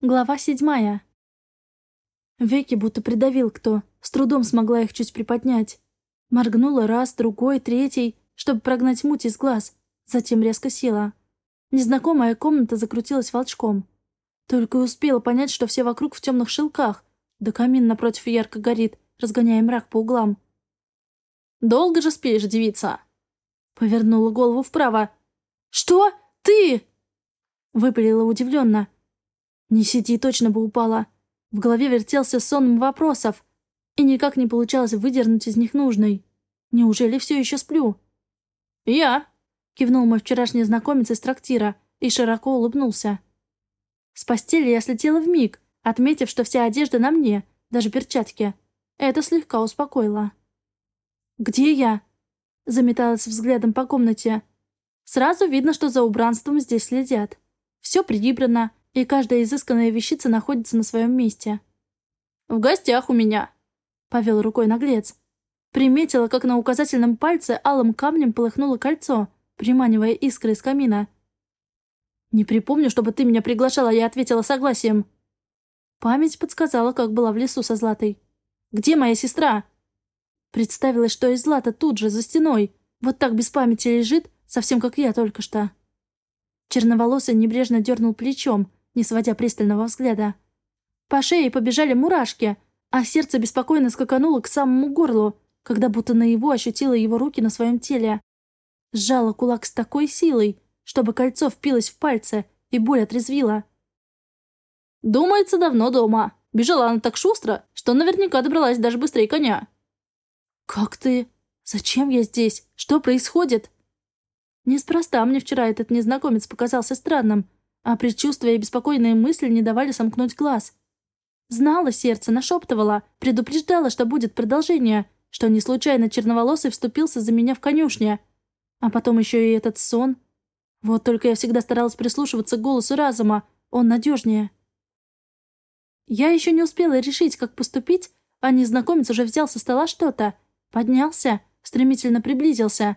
Глава седьмая. Веки будто придавил кто, с трудом смогла их чуть приподнять. Моргнула раз, другой, третий, чтобы прогнать муть из глаз, затем резко села. Незнакомая комната закрутилась волчком. Только успела понять, что все вокруг в темных шелках, да камин напротив ярко горит, разгоняя мрак по углам. «Долго же спишь, девица?» Повернула голову вправо. «Что? Ты?» Выпалила удивленно. Не сиди, точно бы упала. В голове вертелся сон вопросов, и никак не получалось выдернуть из них нужный. Неужели все еще сплю? «Я!» — кивнул мой вчерашний знакомец из трактира и широко улыбнулся. С постели я слетела в миг, отметив, что вся одежда на мне, даже перчатки. Это слегка успокоило. «Где я?» — заметалась взглядом по комнате. Сразу видно, что за убранством здесь следят. Все прибрано, и каждая изысканная вещица находится на своем месте. «В гостях у меня», — повел рукой наглец. Приметила, как на указательном пальце алым камнем полыхнуло кольцо, приманивая искры из камина. «Не припомню, чтобы ты меня приглашала, я ответила согласием». Память подсказала, как была в лесу со Златой. «Где моя сестра?» Представилось, что и Злата тут же, за стеной. Вот так без памяти лежит, совсем как я только что. Черноволосый небрежно дернул плечом, не сводя пристального взгляда. По шее побежали мурашки, а сердце беспокойно скакануло к самому горлу, когда будто наяву ощутила его руки на своем теле. Сжала кулак с такой силой, чтобы кольцо впилось в пальцы и боль отрезвила. «Думается, давно дома. Бежала она так шустро, что наверняка добралась даже быстрее коня». «Как ты? Зачем я здесь? Что происходит?» Неспроста мне вчера этот незнакомец показался странным, а предчувствия и беспокойные мысли не давали сомкнуть глаз. Знала сердце, нашептывала, предупреждала, что будет продолжение, что не случайно черноволосый вступился за меня в конюшне. А потом еще и этот сон. Вот только я всегда старалась прислушиваться к голосу разума, он надежнее. Я еще не успела решить, как поступить, а незнакомец уже взял со стола что-то, поднялся, стремительно приблизился.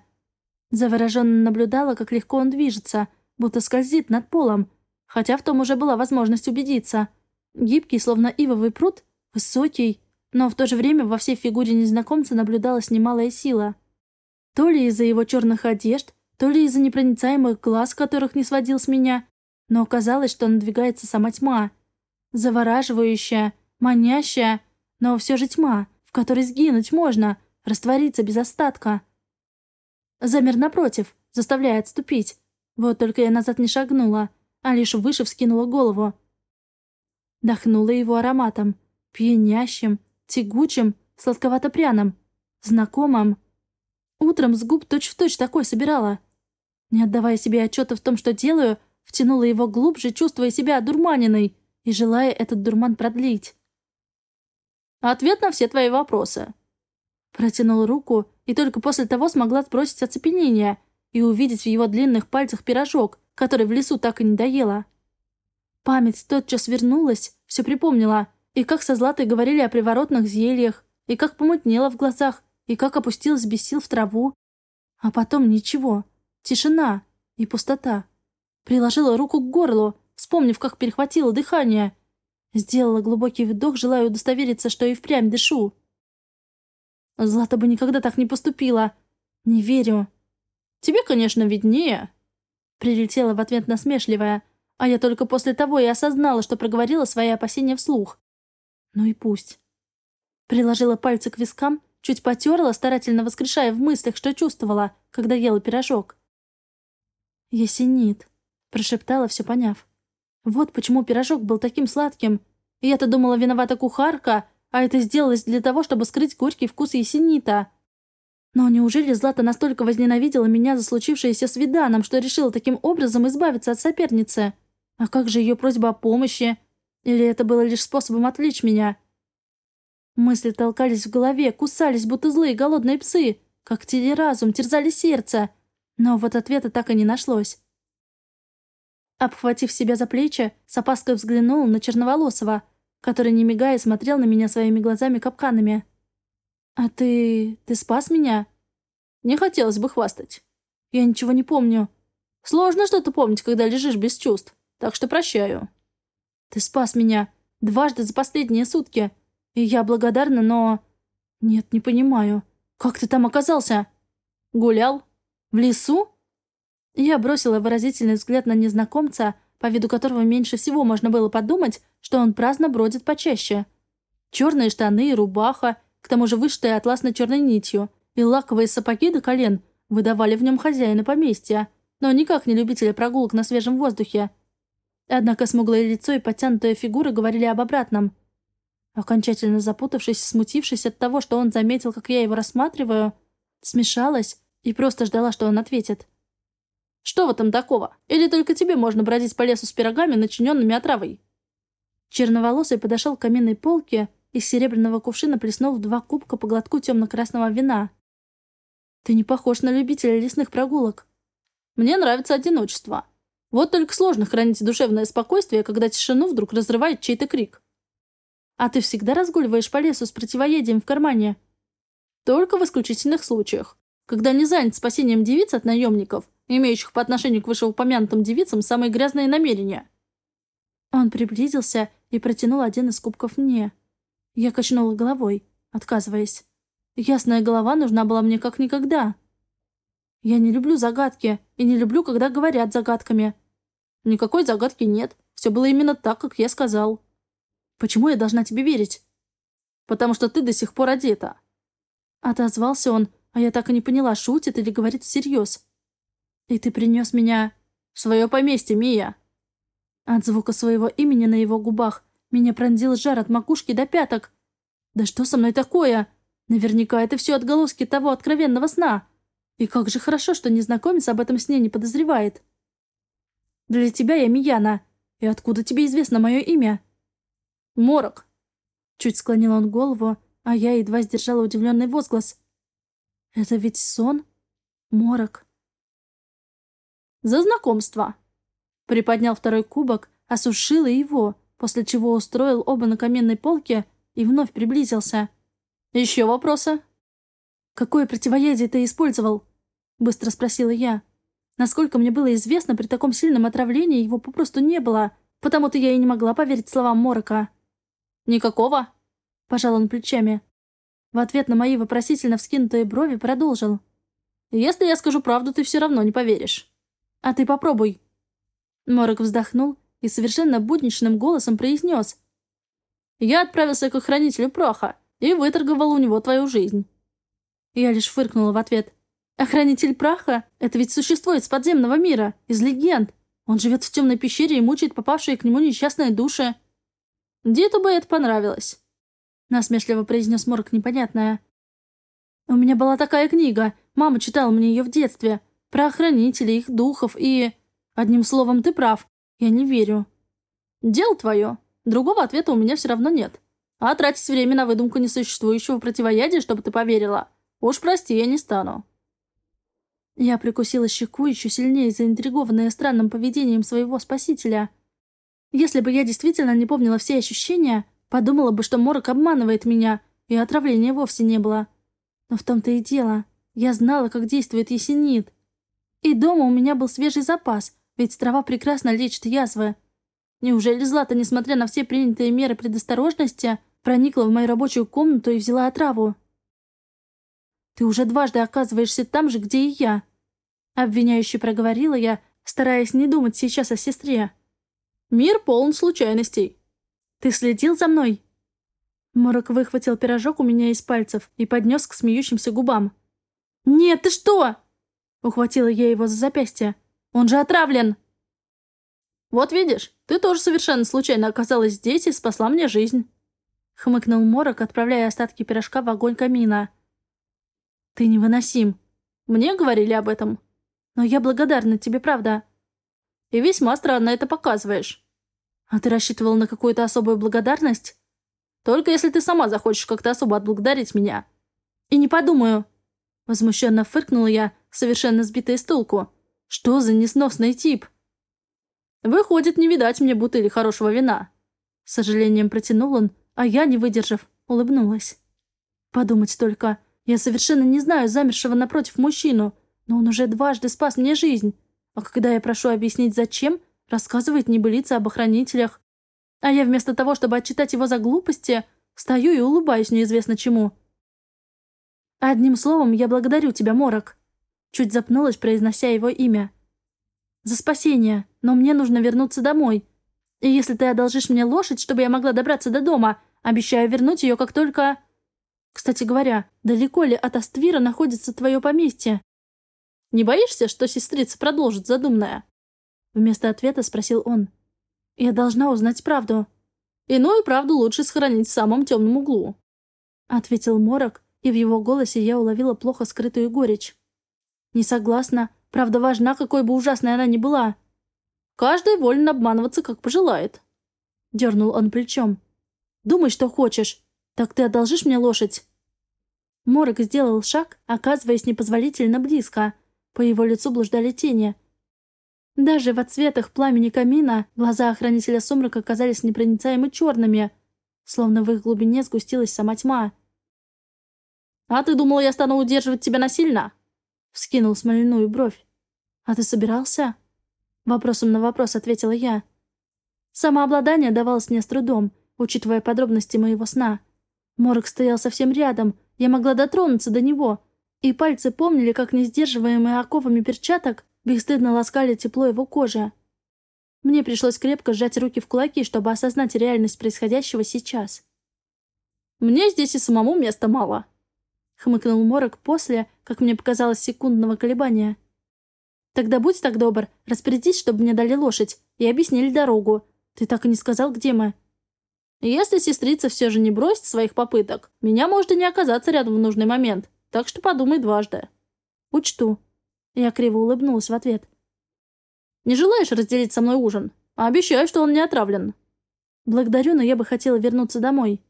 Завороженно наблюдала, как легко он движется — будто скользит над полом, хотя в том уже была возможность убедиться. Гибкий, словно ивовый пруд, высокий, но в то же время во всей фигуре незнакомца наблюдалась немалая сила. То ли из-за его черных одежд, то ли из-за непроницаемых глаз, которых не сводил с меня, но казалось, что надвигается сама тьма. Завораживающая, манящая, но все же тьма, в которой сгинуть можно, раствориться без остатка. Замер напротив, заставляя отступить. Вот только я назад не шагнула, а лишь выше вскинула голову. Дохнула его ароматом, пьянящим, тягучим, сладковато-пряным, знакомым. Утром с губ точь-в-точь точь такой собирала. Не отдавая себе отчета в том, что делаю, втянула его глубже, чувствуя себя одурманенной и желая этот дурман продлить. «Ответ на все твои вопросы». Протянул руку и только после того смогла сбросить оцепенение — и увидеть в его длинных пальцах пирожок, который в лесу так и не доела. Память тотчас вернулась, все припомнила, и как со Златой говорили о приворотных зельях, и как помутнело в глазах, и как опустилась без сил в траву. А потом ничего, тишина и пустота. Приложила руку к горлу, вспомнив, как перехватила дыхание. Сделала глубокий вдох, желая удостовериться, что и впрямь дышу. Злата бы никогда так не поступила. Не верю. Тебе, конечно, виднее». Прилетела в ответ насмешливая, а я только после того и осознала, что проговорила свои опасения вслух. Ну и пусть. Приложила пальцы к вискам, чуть потерла, старательно воскрешая в мыслях, что чувствовала, когда ела пирожок. «Ясенит», — прошептала, все поняв. «Вот почему пирожок был таким сладким. Я-то думала, виновата кухарка, а это сделалось для того, чтобы скрыть горький вкус ясенита». Но неужели Злата настолько возненавидела меня за случившееся с Виданом, что решила таким образом избавиться от соперницы? А как же ее просьба о помощи? Или это было лишь способом отвлечь меня? Мысли толкались в голове, кусались, будто злые голодные псы, как телеразум, терзали сердце. Но вот ответа так и не нашлось. Обхватив себя за плечи, с опаской взглянул на Черноволосова, который, не мигая, смотрел на меня своими глазами-капканами. «А ты... ты спас меня?» «Не хотелось бы хвастать. Я ничего не помню». «Сложно что-то помнить, когда лежишь без чувств, так что прощаю». Ты спас меня. Дважды за последние сутки. И я благодарна, но... Нет, не понимаю. Как ты там оказался? Гулял? В лесу? Я бросила выразительный взгляд на незнакомца, по виду которого меньше всего можно было подумать, что он праздно бродит почаще. Черные штаны и рубаха, к тому же вышитые атласно-черной нитью, и лаковые сапоги до колен выдавали в нем хозяина поместья, но никак не любителя прогулок на свежем воздухе. Однако смуглое лицо и подтянутая фигура говорили об обратном. Окончательно запутавшись, смутившись от того, что он заметил, как я его рассматриваю, смешалась и просто ждала, что он ответит. «Что в этом такого? Или только тебе можно бродить по лесу с пирогами, начиненными отравой?» Черноволосый подошел к каменной полке и с серебряного кувшина плеснул в два кубка по глотку темно-красного вина. «Ты не похож на любителя лесных прогулок. Мне нравится одиночество. Вот только сложно хранить душевное спокойствие, когда тишину вдруг разрывает чей-то крик. А ты всегда разгуливаешь по лесу с противоядием в кармане?» «Только в исключительных случаях, когда не занят спасением девиц от наемников имеющих по отношению к вышеупомянутым девицам самые грязные намерения. Он приблизился и протянул один из кубков мне. Я качнула головой, отказываясь. Ясная голова нужна была мне как никогда. Я не люблю загадки и не люблю, когда говорят загадками. Никакой загадки нет. Все было именно так, как я сказал. Почему я должна тебе верить? Потому что ты до сих пор одета. Отозвался он, а я так и не поняла, шутит или говорит всерьез. «И ты принес меня в свое поместье, Мия!» От звука своего имени на его губах меня пронзил жар от макушки до пяток. «Да что со мной такое? Наверняка это все отголоски того откровенного сна. И как же хорошо, что незнакомец об этом сне не подозревает. Для тебя я Мияна. И откуда тебе известно мое имя?» «Морок!» Чуть склонил он голову, а я едва сдержала удивленный возглас. «Это ведь сон? Морок!» За знакомство!» Приподнял второй кубок, осушил его, после чего устроил оба на каменной полке и вновь приблизился. «Еще вопросы?» «Какое противоядие ты использовал?» Быстро спросила я. Насколько мне было известно, при таком сильном отравлении его попросту не было, потому-то я и не могла поверить словам Морока. «Никакого?» — пожал он плечами. В ответ на мои вопросительно вскинутые брови продолжил. «Если я скажу правду, ты все равно не поверишь». А ты попробуй». Морок вздохнул и совершенно будничным голосом произнес. «Я отправился к охранителю праха и выторговал у него твою жизнь». Я лишь фыркнула в ответ. «Охранитель праха? Это ведь существо из подземного мира, из легенд. Он живет в темной пещере и мучает попавшие к нему несчастные души». «Диту бы это понравилось», — насмешливо произнес Морок непонятное. «У меня была такая книга. Мама читала мне ее в детстве. Про охранителей, их духов и... Одним словом, ты прав. Я не верю. Дело твое. Другого ответа у меня все равно нет. А тратить время на выдумку несуществующего противоядия, чтобы ты поверила, уж прости, я не стану. Я прикусила щеку, еще сильнее заинтригованная странным поведением своего спасителя. Если бы я действительно не помнила все ощущения, подумала бы, что Морок обманывает меня, и отравления вовсе не было. Но в том-то и дело. Я знала, как действует есенит. И дома у меня был свежий запас, ведь трава прекрасно лечит язвы. Неужели Злата, несмотря на все принятые меры предосторожности, проникла в мою рабочую комнату и взяла отраву? «Ты уже дважды оказываешься там же, где и я», — обвиняюще проговорила я, стараясь не думать сейчас о сестре. «Мир полон случайностей. Ты следил за мной?» Морок выхватил пирожок у меня из пальцев и поднес к смеющимся губам. «Нет, ты что?» Ухватила я его за запястье. «Он же отравлен!» «Вот видишь, ты тоже совершенно случайно оказалась здесь и спасла мне жизнь!» Хмыкнул Морок, отправляя остатки пирожка в огонь камина. «Ты невыносим. Мне говорили об этом. Но я благодарна тебе, правда. И весьма странно это показываешь. А ты рассчитывал на какую-то особую благодарность? Только если ты сама захочешь как-то особо отблагодарить меня. И не подумаю!» Возмущенно фыркнула я, совершенно сбитая с толку. Что за несносный тип? Выходит, не видать мне бутыли хорошего вина. С сожалением протянул он, а я, не выдержав, улыбнулась. Подумать только, я совершенно не знаю замершего напротив мужчину, но он уже дважды спас мне жизнь. А когда я прошу объяснить зачем, рассказывает небылица об охранителях. А я вместо того, чтобы отчитать его за глупости, стою и улыбаюсь неизвестно чему. Одним словом, я благодарю тебя, Морок. Чуть запнулась, произнося его имя. За спасение, но мне нужно вернуться домой. И если ты одолжишь мне лошадь, чтобы я могла добраться до дома, обещаю вернуть ее, как только... Кстати говоря, далеко ли от Аствира находится твое поместье? Не боишься, что сестрица продолжит задумное? Вместо ответа спросил он. Я должна узнать правду. Иную правду лучше сохранить в самом темном углу. Ответил Морок, и в его голосе я уловила плохо скрытую горечь. «Не согласна. Правда важна, какой бы ужасной она ни была. Каждый волен обманываться, как пожелает». Дернул он плечом. «Думай, что хочешь. Так ты одолжишь мне лошадь?» Морок сделал шаг, оказываясь непозволительно близко. По его лицу блуждали тени. Даже в отсветах пламени камина глаза охранителя сумрака казались непроницаемо черными, словно в их глубине сгустилась сама тьма. «А ты думал, я стану удерживать тебя насильно?» Вскинул смоляную бровь. «А ты собирался?» Вопросом на вопрос ответила я. Самообладание давалось мне с трудом, учитывая подробности моего сна. Морок стоял совсем рядом, я могла дотронуться до него, и пальцы помнили, как несдерживаемые оковами перчаток бесстыдно ласкали тепло его кожи. Мне пришлось крепко сжать руки в кулаки, чтобы осознать реальность происходящего сейчас. «Мне здесь и самому места мало», хмыкнул Морок после, как мне показалось, секундного колебания. «Тогда будь так добр, распорядись, чтобы мне дали лошадь и объяснили дорогу. Ты так и не сказал, где мы». «Если сестрица все же не бросит своих попыток, меня может и не оказаться рядом в нужный момент, так что подумай дважды». «Учту». Я криво улыбнулась в ответ. «Не желаешь разделить со мной ужин? Обещаю, что он не отравлен». «Благодарю, но я бы хотела вернуться домой».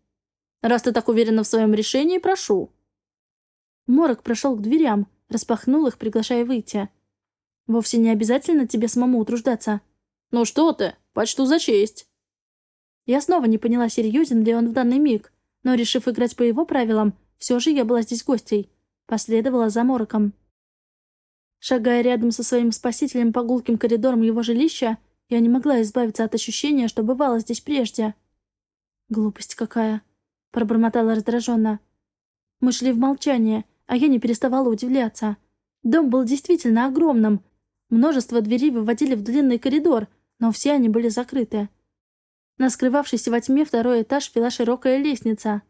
«Раз ты так уверена в своем решении, прошу», Морок прошел к дверям, распахнул их, приглашая выйти. «Вовсе не обязательно тебе самому утруждаться». «Ну что ты, почту за честь». Я снова не поняла, серьезен ли он в данный миг, но, решив играть по его правилам, все же я была здесь гостей. Последовала за Мороком. Шагая рядом со своим спасителем по гулким коридорам его жилища, я не могла избавиться от ощущения, что бывало здесь прежде. «Глупость какая!» — пробормотала раздраженно. Мы шли в молчание, а я не переставала удивляться. Дом был действительно огромным. Множество дверей выводили в длинный коридор, но все они были закрыты. На скрывавшейся во тьме второй этаж вела широкая лестница.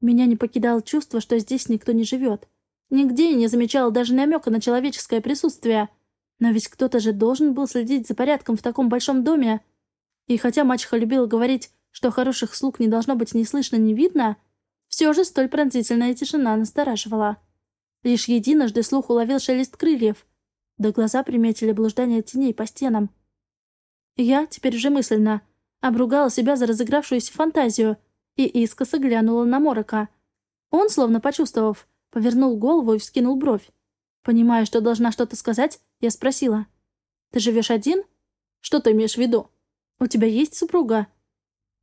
Меня не покидало чувство, что здесь никто не живет. Нигде я не замечала даже намека на человеческое присутствие. Но ведь кто-то же должен был следить за порядком в таком большом доме. И хотя мачеха любила говорить, что хороших слуг не должно быть ни слышно, ни видно, все же столь пронзительная тишина настораживала. Лишь единожды слух уловил шелест крыльев, да глаза приметили блуждание теней по стенам. Я, теперь уже мысленно, обругала себя за разыгравшуюся фантазию и искоса глянула на Морока. Он, словно почувствовав, повернул голову и вскинул бровь. Понимая, что должна что-то сказать, я спросила. «Ты живешь один? Что ты имеешь в виду? У тебя есть супруга?»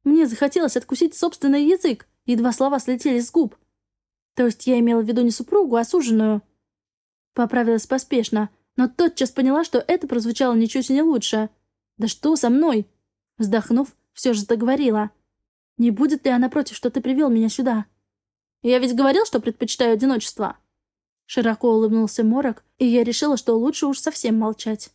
Мне захотелось откусить собственный язык, Едва слова слетели с губ. То есть я имела в виду не супругу, а суженую. Поправилась поспешно, но тотчас поняла, что это прозвучало ничуть не лучше. «Да что со мной?» Вздохнув, все же договорила. «Не будет ли она против, что ты привел меня сюда?» «Я ведь говорил, что предпочитаю одиночество». Широко улыбнулся Морок, и я решила, что лучше уж совсем молчать.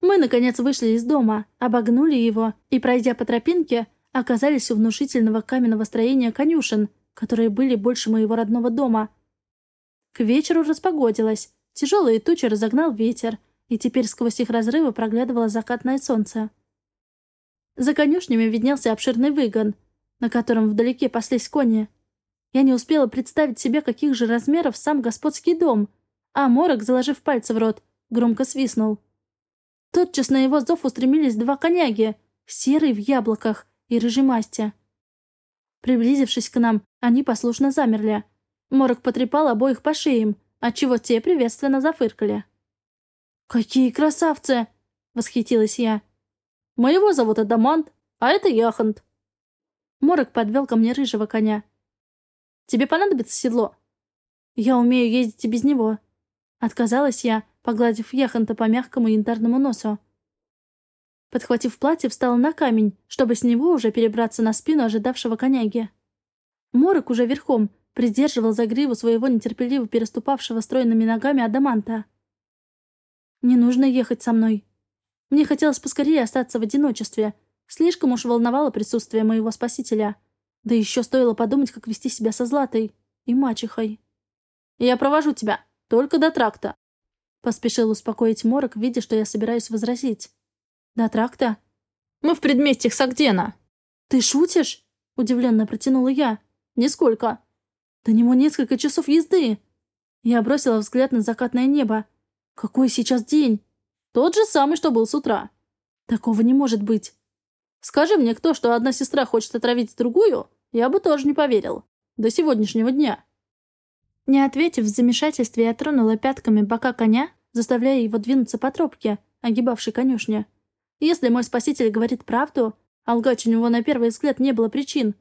Мы, наконец, вышли из дома, обогнули его и, пройдя по тропинке, оказались у внушительного каменного строения конюшен, которые были больше моего родного дома. К вечеру распогодилось, тяжелые тучи разогнал ветер, и теперь сквозь их разрывы проглядывало закатное солнце. За конюшнями виднелся обширный выгон, на котором вдалеке паслись кони. Я не успела представить себе, каких же размеров сам господский дом, а Морок, заложив пальцы в рот, громко свистнул. Тотчас на его зов устремились два коняги, серый в яблоках, и рыжемастя. Приблизившись к нам, они послушно замерли. Морок потрепал обоих по шеям, отчего те приветственно зафыркали. «Какие красавцы!» — восхитилась я. «Моего зовут Адамант, а это Яхант». Морок подвел ко мне рыжего коня. «Тебе понадобится седло?» «Я умею ездить и без него». Отказалась я, погладив Яханта по мягкому янтарному носу. Подхватив платье, встала на камень, чтобы с него уже перебраться на спину ожидавшего коняги. Морок уже верхом придерживал за гриву своего нетерпеливо переступавшего стройными ногами Адаманта. «Не нужно ехать со мной. Мне хотелось поскорее остаться в одиночестве. Слишком уж волновало присутствие моего спасителя. Да еще стоило подумать, как вести себя со Златой и мачехой. «Я провожу тебя, только до тракта», — поспешил успокоить Морок, видя, что я собираюсь возразить. «До тракта?» «Мы в предместьях Сагдена». «Ты шутишь?» — удивленно протянула я. «Нисколько». «До него несколько часов езды». Я бросила взгляд на закатное небо. «Какой сейчас день?» «Тот же самый, что был с утра». «Такого не может быть». «Скажи мне кто, что одна сестра хочет отравить другую, я бы тоже не поверил. До сегодняшнего дня». Не ответив в замешательстве, я тронула пятками бока коня, заставляя его двинуться по тропке, огибавшей конюшню. Если мой спаситель говорит правду, а лгать у него на первый взгляд не было причин,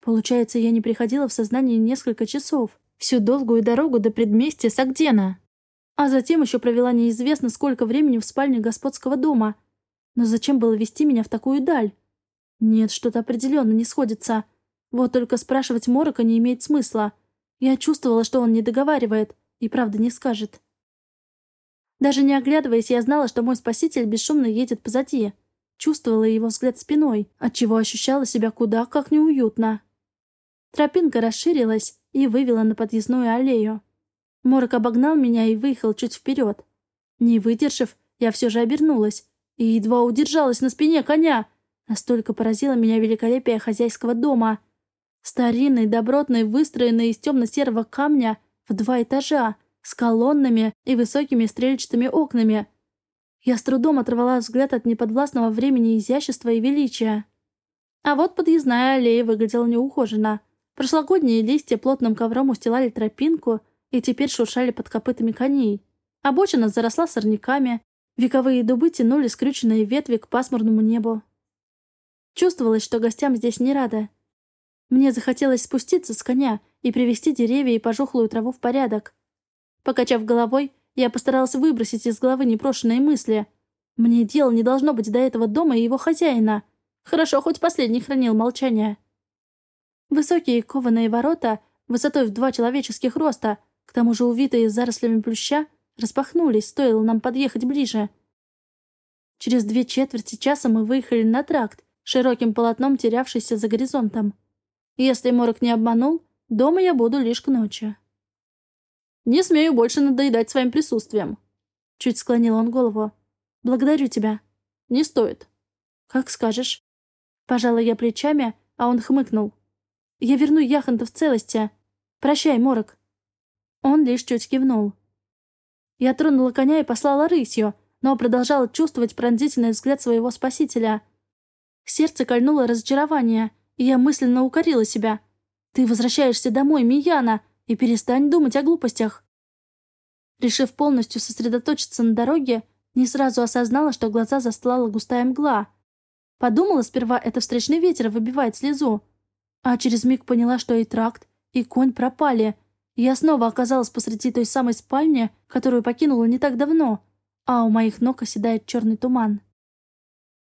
получается, я не приходила в сознание несколько часов, всю долгую дорогу до предместья Сагдена. А затем еще провела неизвестно сколько времени в спальне господского дома. Но зачем было вести меня в такую даль? Нет, что-то определенно не сходится. Вот только спрашивать Морока не имеет смысла. Я чувствовала, что он не договаривает и правда не скажет. Даже не оглядываясь, я знала, что мой спаситель бесшумно едет позади. Чувствовала его взгляд спиной, отчего ощущала себя куда как неуютно. Тропинка расширилась и вывела на подъездную аллею. Морок обогнал меня и выехал чуть вперед. Не выдержав, я все же обернулась и едва удержалась на спине коня. Настолько поразило меня великолепие хозяйского дома. Старинный, добротный, выстроенный из темно-серого камня в два этажа, с колоннами и высокими стрельчатыми окнами. Я с трудом оторвала взгляд от неподвластного времени изящества и величия. А вот подъездная аллея выглядела неухоженно. Прошлогодние листья плотным ковром устилали тропинку и теперь шуршали под копытами коней. Обочина заросла сорняками, вековые дубы тянули скрюченные ветви к пасмурному небу. Чувствовалось, что гостям здесь не рада. Мне захотелось спуститься с коня и привести деревья и пожухлую траву в порядок. Покачав головой, я постарался выбросить из головы непрошенные мысли. Мне дело не должно быть до этого дома и его хозяина. Хорошо, хоть последний хранил молчание. Высокие кованые ворота, высотой в два человеческих роста, к тому же увитые зарослями плюща, распахнулись, стоило нам подъехать ближе. Через две четверти часа мы выехали на тракт, широким полотном терявшийся за горизонтом. Если Морок не обманул, дома я буду лишь к ночи. Не смею больше надоедать своим присутствием. Чуть склонил он голову. Благодарю тебя. Не стоит. Как скажешь. Пожала я плечами, а он хмыкнул. Я верну Яхонта в целости. Прощай, Морок. Он лишь чуть кивнул. Я тронула коня и послала рысью, но продолжала чувствовать пронзительный взгляд своего спасителя. Сердце кольнуло разочарование, и я мысленно укорила себя. «Ты возвращаешься домой, Мияна!» И перестань думать о глупостях. Решив полностью сосредоточиться на дороге, не сразу осознала, что глаза застлала густая мгла. Подумала сперва, это встречный ветер выбивает слезу. А через миг поняла, что и тракт, и конь пропали. Я снова оказалась посреди той самой спальни, которую покинула не так давно, а у моих ног оседает черный туман.